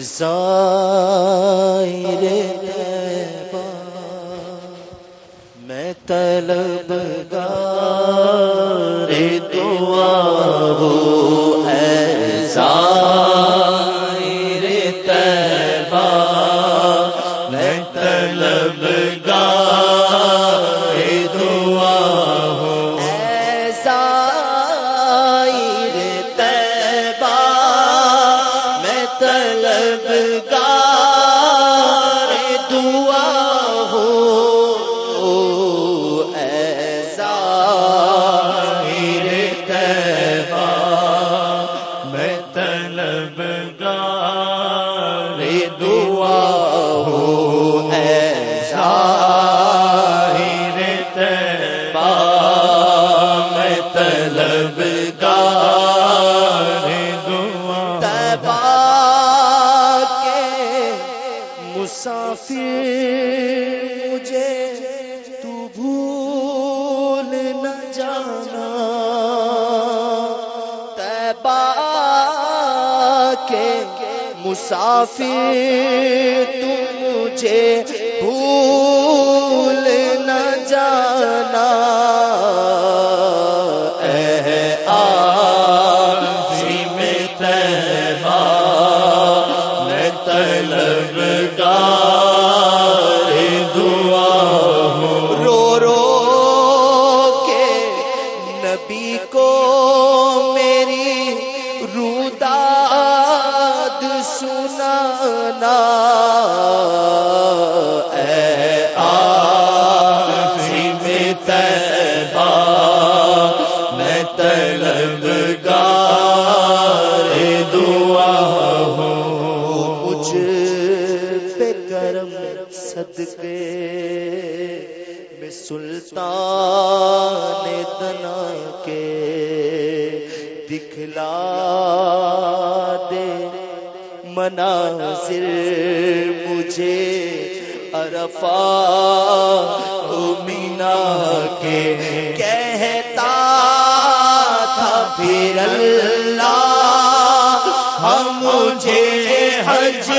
زائر مسافر تم مجھے بھول نہ جا کے دکھلا دے۔ مناظر مجھے ارفا مینا کے کہتا تھا، پھر اللہ، ہم مجھے حج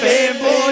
پہ بول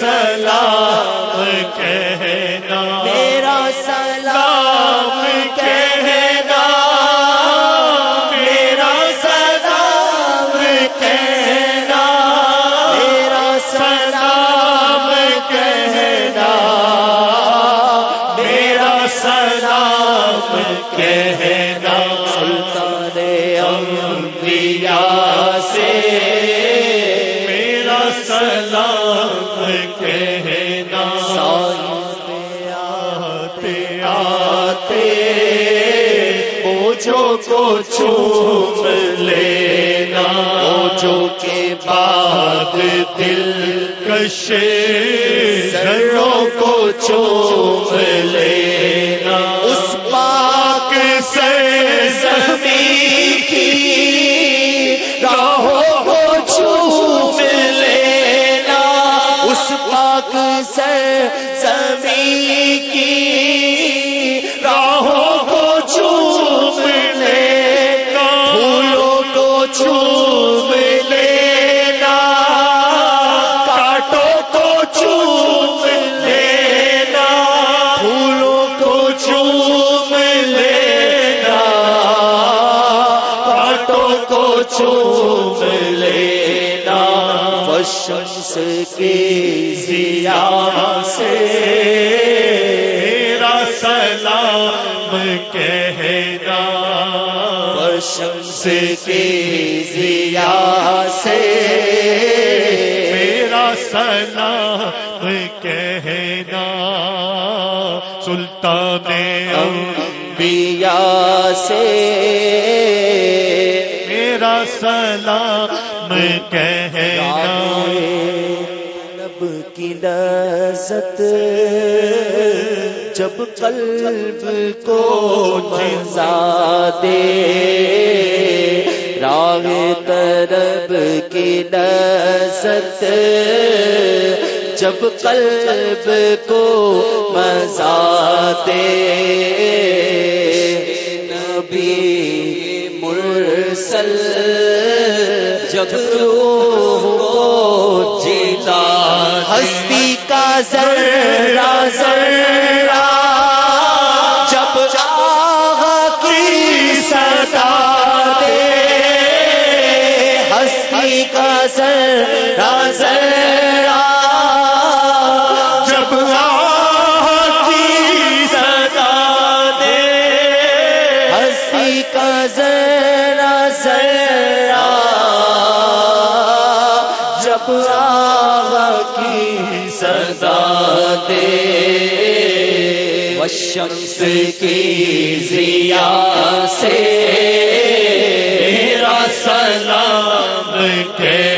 سلام کے اوجوں کو چھوم لینا اوجوں کے بعد دل کش سروں کو چھوم لینا۔ اس پاک سے زمین ہے نا شمس کے سے میرا سنا کہنا۔ سلطان انبیاء سے میرا سلام کہنا۔ کی لذت جب قلب کو مزا دے، راہ طرب کی لذت، جب قلب کو مزا دے۔ نبی مرسل، جب روح کو ہستی کا ذرا ذرا جب چاہ کی صدا دے، ہستی کا ذرا ذرا جب کی صدا دے، ہستی کا ذرا ذرا جب آغا کی دے وشمس کی ضیا سے میرا سلام کے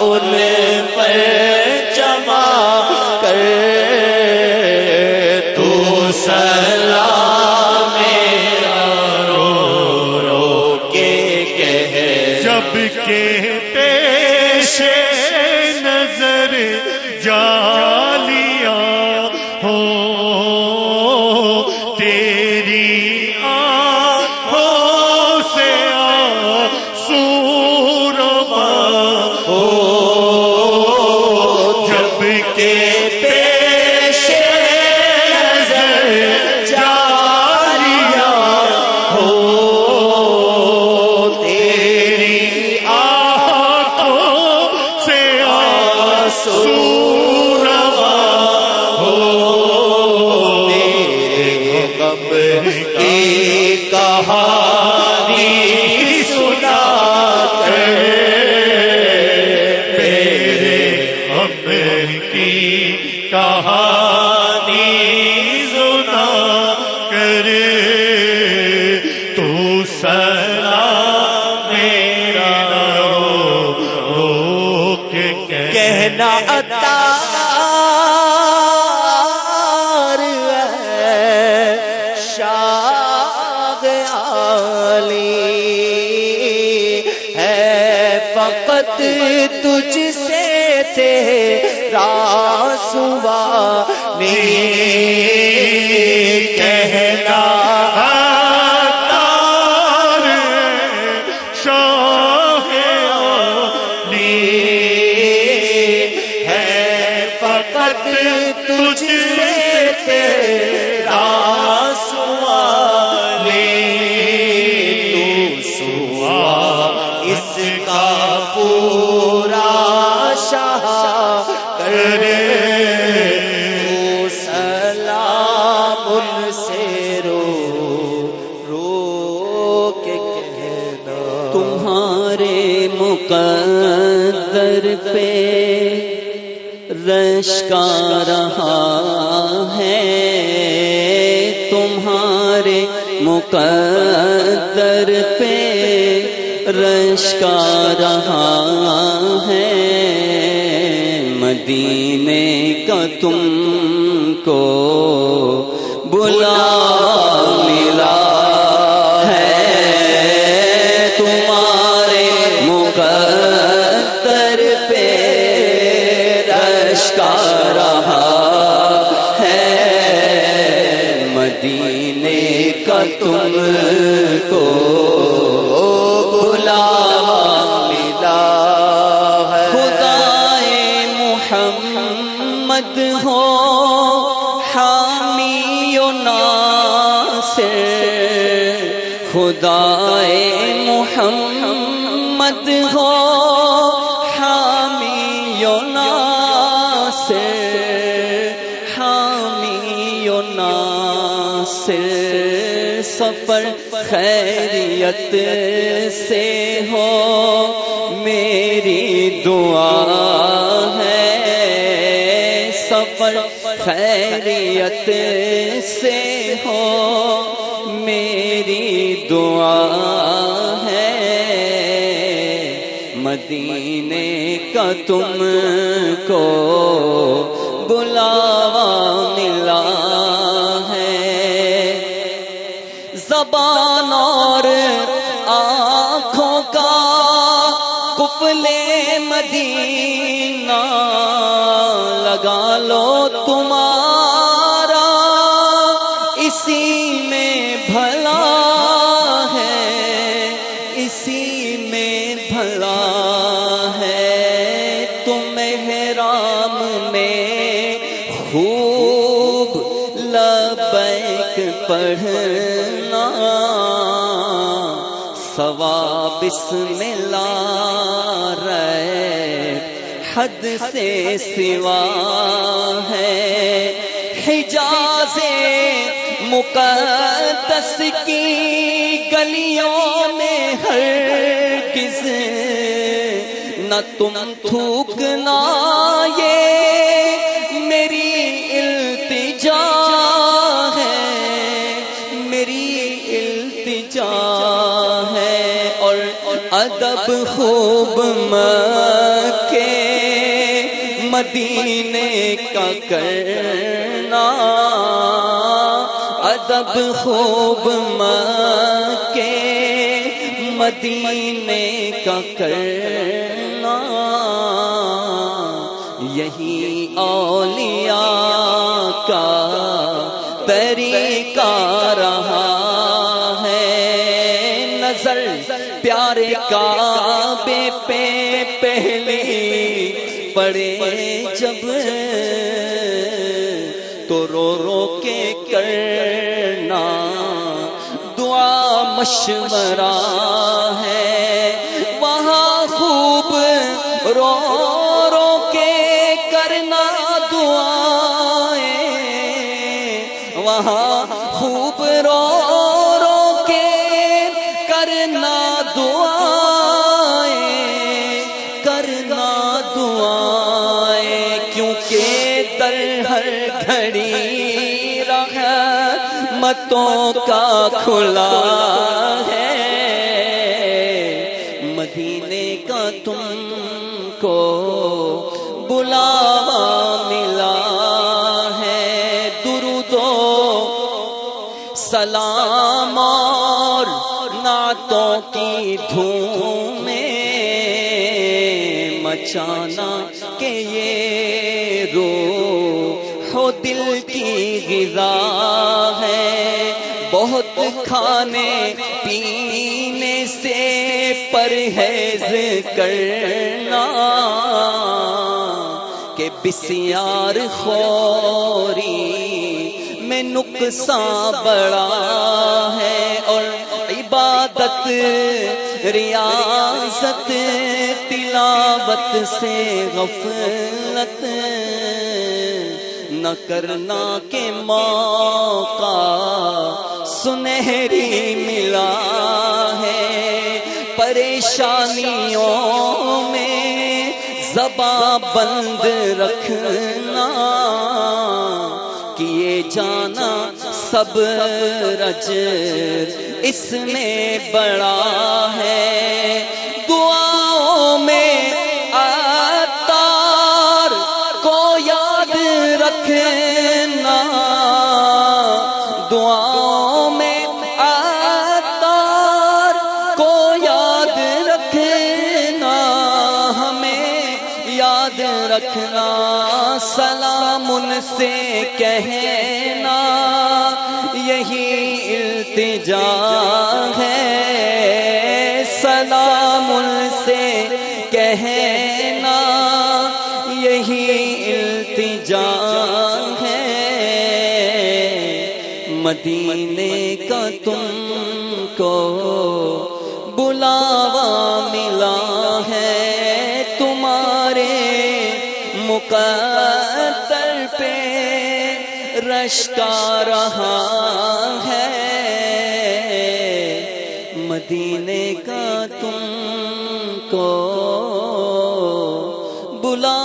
ان پر جمع کر کہانی سنا کرے تو سلام میرا رو کہنا اتار شاہ علی ہے۔ فقط تجھ سے تیرا تمہارے مقدر پہ رش کا رہا ہے، تمہارے مقدر پہ رش کا رہا ہے۔ مدینے کا تم کو بلا محمد ہو، حامی و ناصر حامی و ناصر سفر خیریت سے ہو، میری دعا ہے۔ سفر خیریت سے ہو، میری دعا مدینے کا تم کو بلاوا ملا ہے۔ زبان اور آنکھوں کا کپلے مدینے میں خوب لبیک پڑھنا سوا بسم اللہ رے حد سے سوا ہے۔ حجاز مقدس کی گلیوں میں ہر کس نہ تم تھوکنا یہ میری التجا ہے، میری التجا ہے۔ اور ادب خوب کے مدینے کا کرنا۔ ادب خوب کے مدینے کا کرنا۔ یہی اولیاء کا طریقہ رہا ہے۔ نظر پیارے کعبے پہ پہلی پڑے جب تو رو رو کے کرنا دعا مشورہ کرنا دعائیں کرنا دعائیں کیونکہ در ہر گھڑی رحمتوں کا کھلا ہے۔ کی دھوم میں مچانا کہ یہ رو ہو دل کی غذا ہے۔ بہت کھانے پینے سے پرہیز کرنا کہ بسیار خوری میں نقصان بڑا ہے اور عبادت ریاست تلاوت سے غفلت نہ کرنا کے موقع سنہری ملا ہے۔ پریشانیوں میں زباں بند رکھنا، کیے جانا سب رج اس میں بڑا ہے۔ دعاؤں میں آتار کو یاد رکھنا۔ دعاؤں میں آتار کو یاد رکھنا۔ ہمیں یاد رکھنا۔ سلام ان سے کہنا التجا ہے۔ سلام سے کہنا یہی التجا ہے۔ مدینے کا تم کو بلاوا ملا ہے۔ تمہارے مقدر پہ رشکا رہا ہے۔ مدینے کا تم کو بلا